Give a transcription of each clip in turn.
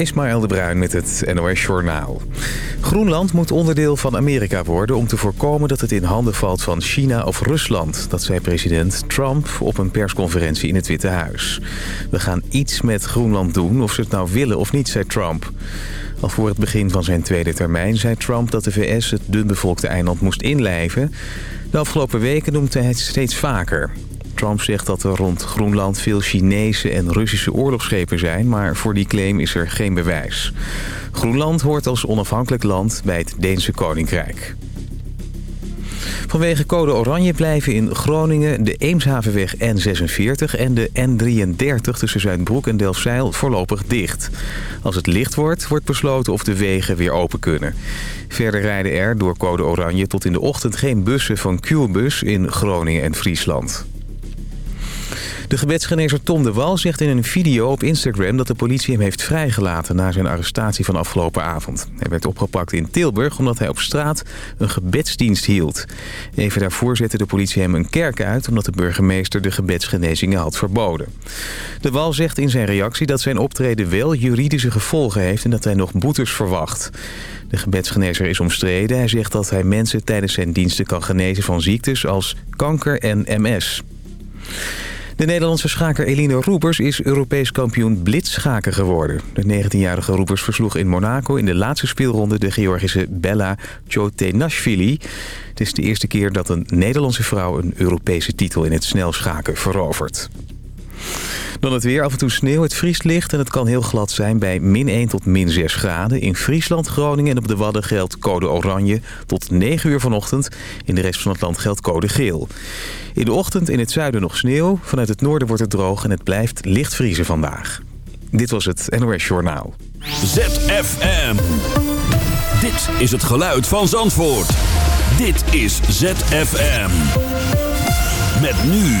Ismaël de Bruin met het NOS Journaal. Groenland moet onderdeel van Amerika worden om te voorkomen dat het in handen valt van China of Rusland. Dat zei president Trump op een persconferentie in het Witte Huis. We gaan iets met Groenland doen, of ze het nou willen of niet, zei Trump. Al voor het begin van zijn tweede termijn zei Trump dat de VS het dunbevolkte eiland moest inlijven. De afgelopen weken noemde hij het steeds vaker. Trump zegt dat er rond Groenland veel Chinese en Russische oorlogsschepen zijn... maar voor die claim is er geen bewijs. Groenland hoort als onafhankelijk land bij het Deense Koninkrijk. Vanwege code oranje blijven in Groningen de Eemshavenweg N46 en de N33 tussen Zuidbroek en Delfzijl voorlopig dicht. Als het licht wordt, wordt besloten of de wegen weer open kunnen. Verder rijden er door code oranje tot in de ochtend geen bussen van Qbus in Groningen en Friesland. De gebedsgenezer Tom de Wal zegt in een video op Instagram... dat de politie hem heeft vrijgelaten na zijn arrestatie van afgelopen avond. Hij werd opgepakt in Tilburg omdat hij op straat een gebedsdienst hield. Even daarvoor zette de politie hem een kerk uit... omdat de burgemeester de gebedsgenezingen had verboden. De Wal zegt in zijn reactie dat zijn optreden wel juridische gevolgen heeft... en dat hij nog boetes verwacht. De gebedsgenezer is omstreden. Hij zegt dat hij mensen tijdens zijn diensten kan genezen van ziektes als kanker en MS. De Nederlandse schaker Eline Roepers is Europees kampioen blitsschaken geworden. De 19-jarige Roepers versloeg in Monaco in de laatste speelronde de Georgische Bella Chotenashvili. Het is de eerste keer dat een Nederlandse vrouw een Europese titel in het snelschaken verovert. Dan het weer, af en toe sneeuw, het vriest licht en het kan heel glad zijn bij min 1 tot min 6 graden. In Friesland, Groningen en op de Wadden geldt code oranje tot 9 uur vanochtend. In de rest van het land geldt code geel. In de ochtend in het zuiden nog sneeuw. Vanuit het noorden wordt het droog en het blijft licht vriezen vandaag. Dit was het NOS Journaal. ZFM. Dit is het geluid van Zandvoort. Dit is ZFM. Met nu...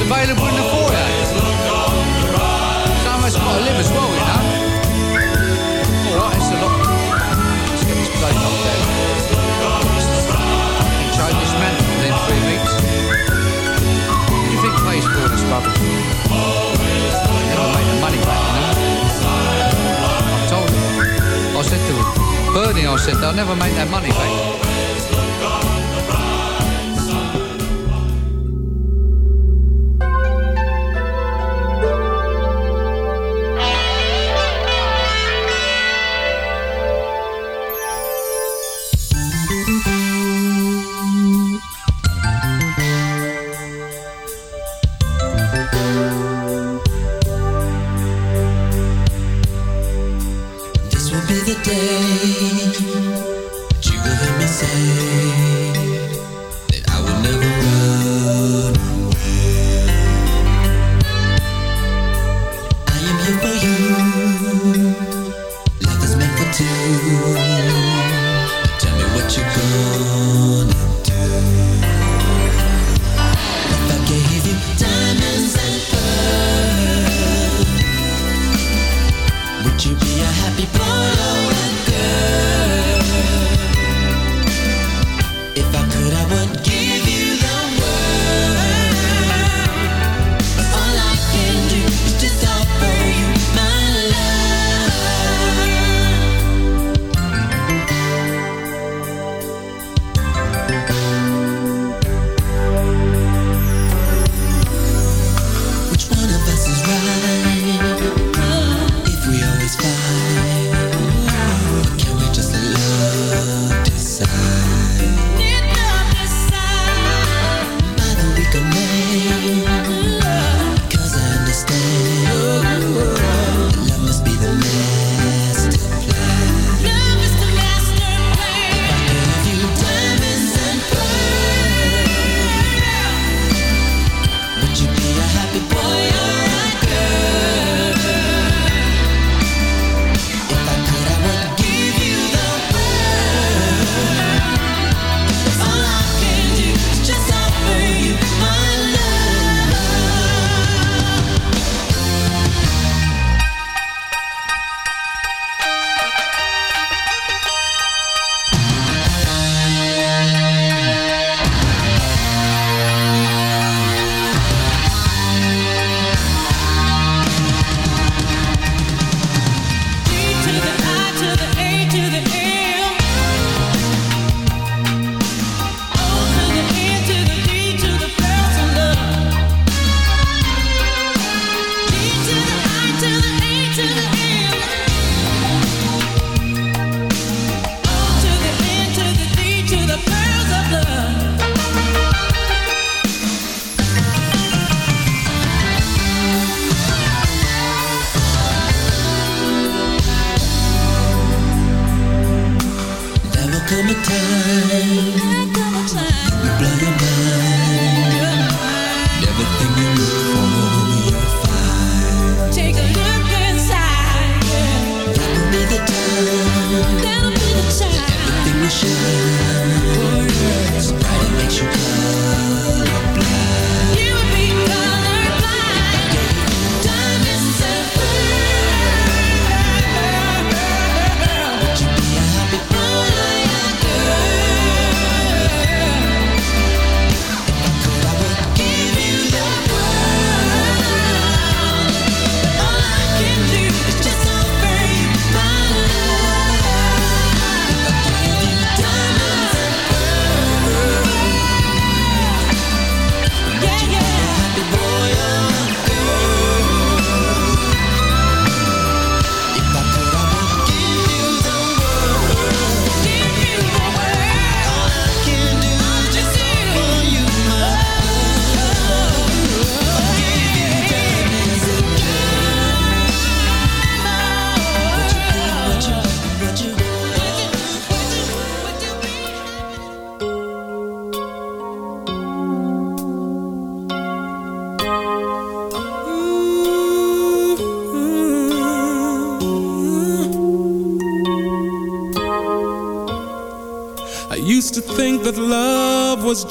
It's available in the foyer. Somewhere's got to live as well, you know. Alright, it's a lot. Let's get this plate up there. Change this man within three weeks. What do you think pays for this rubbish? Never made the money back, you know. I told him. I said to him, Bernie, I said, they'll never make that money back.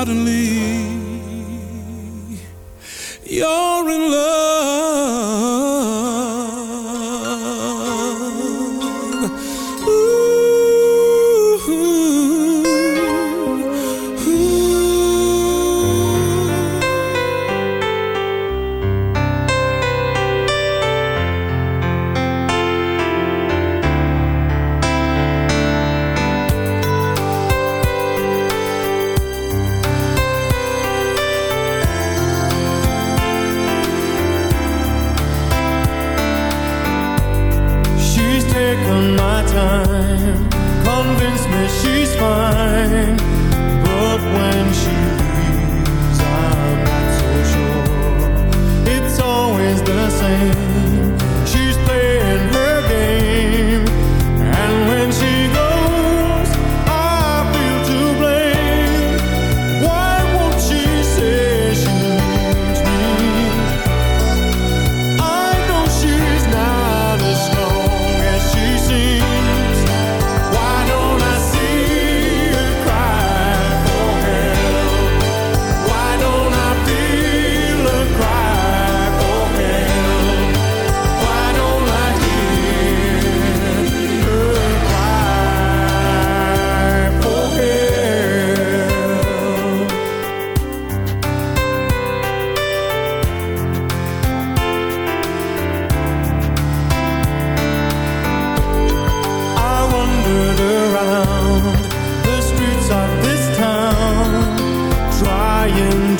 suddenly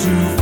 to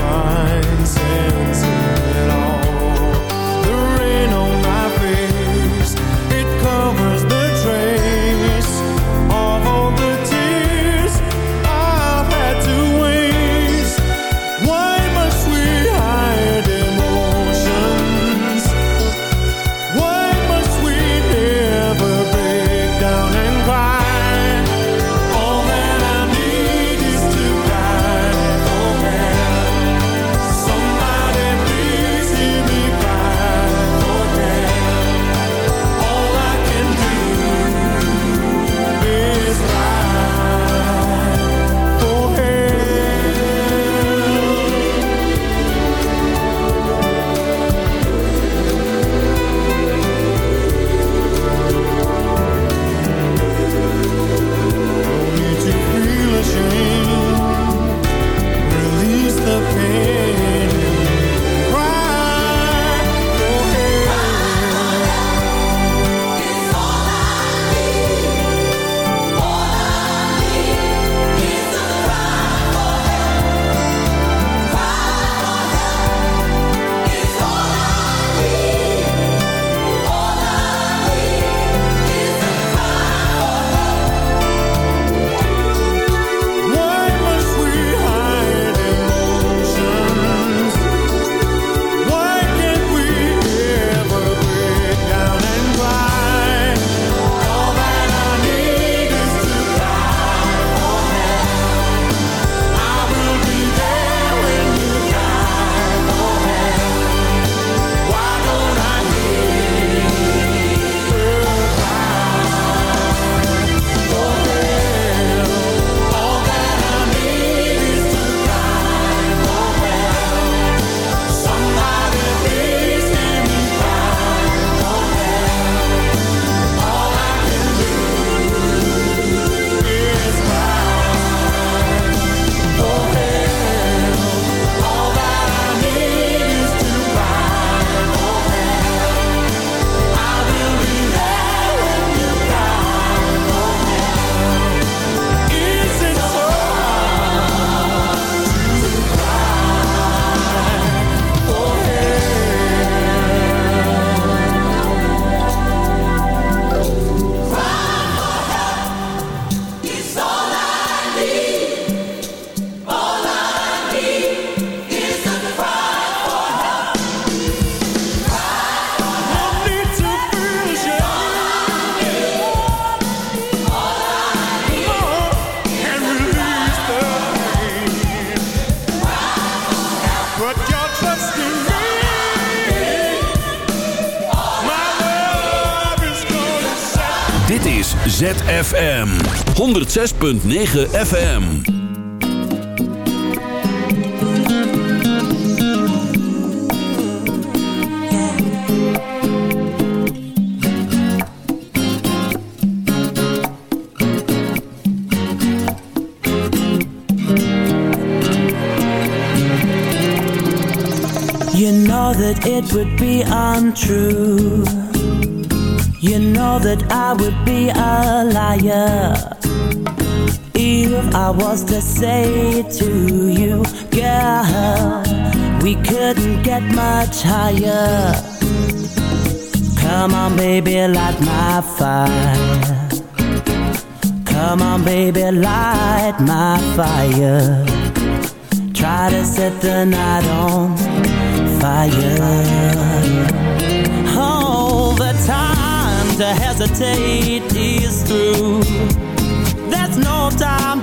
106.9 FM. You know that it would be untrue You know that I would be a liar I was to say to you, girl, we couldn't get much higher. Come on, baby, light my fire. Come on, baby, light my fire. Try to set the night on fire. Oh, the time to hesitate is through. There's no time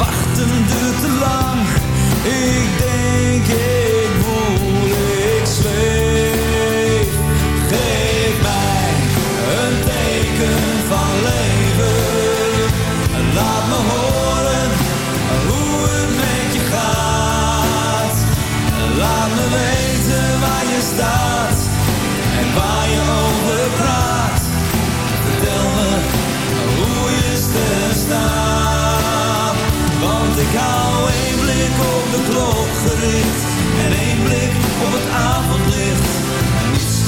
Wachten duurt te lang, ik denk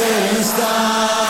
festa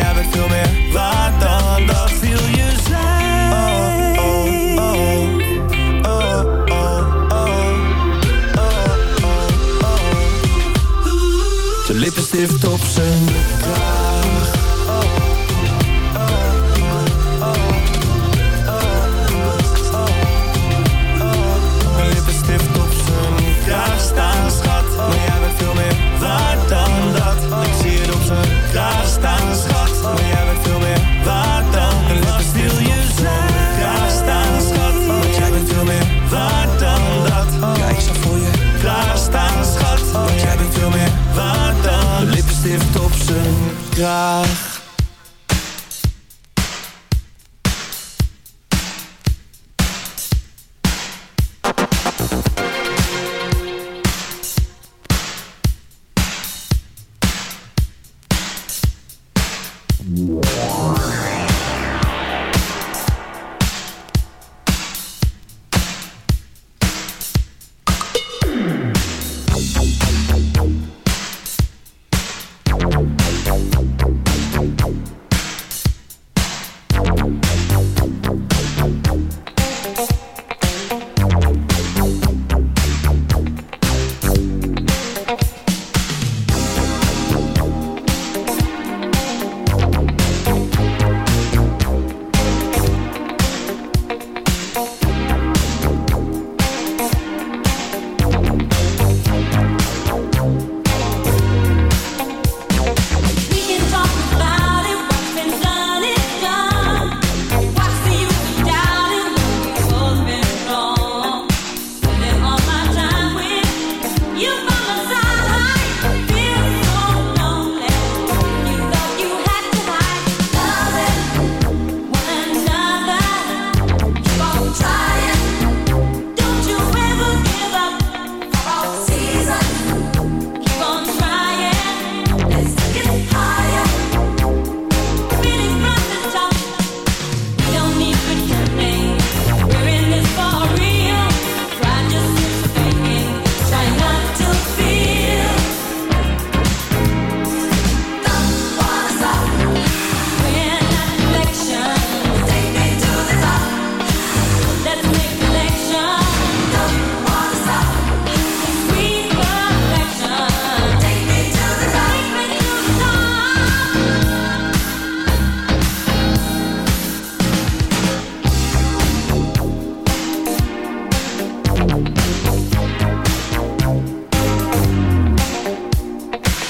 Jij bent veel meer waard dan dat. Wil je zijn? Oh, oh, oh. Oh, oh, oh. Oh, oh, oh. De lippenstift op zijn God.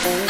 Ooh.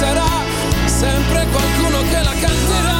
sarà, sempre qualcuno che la canterà.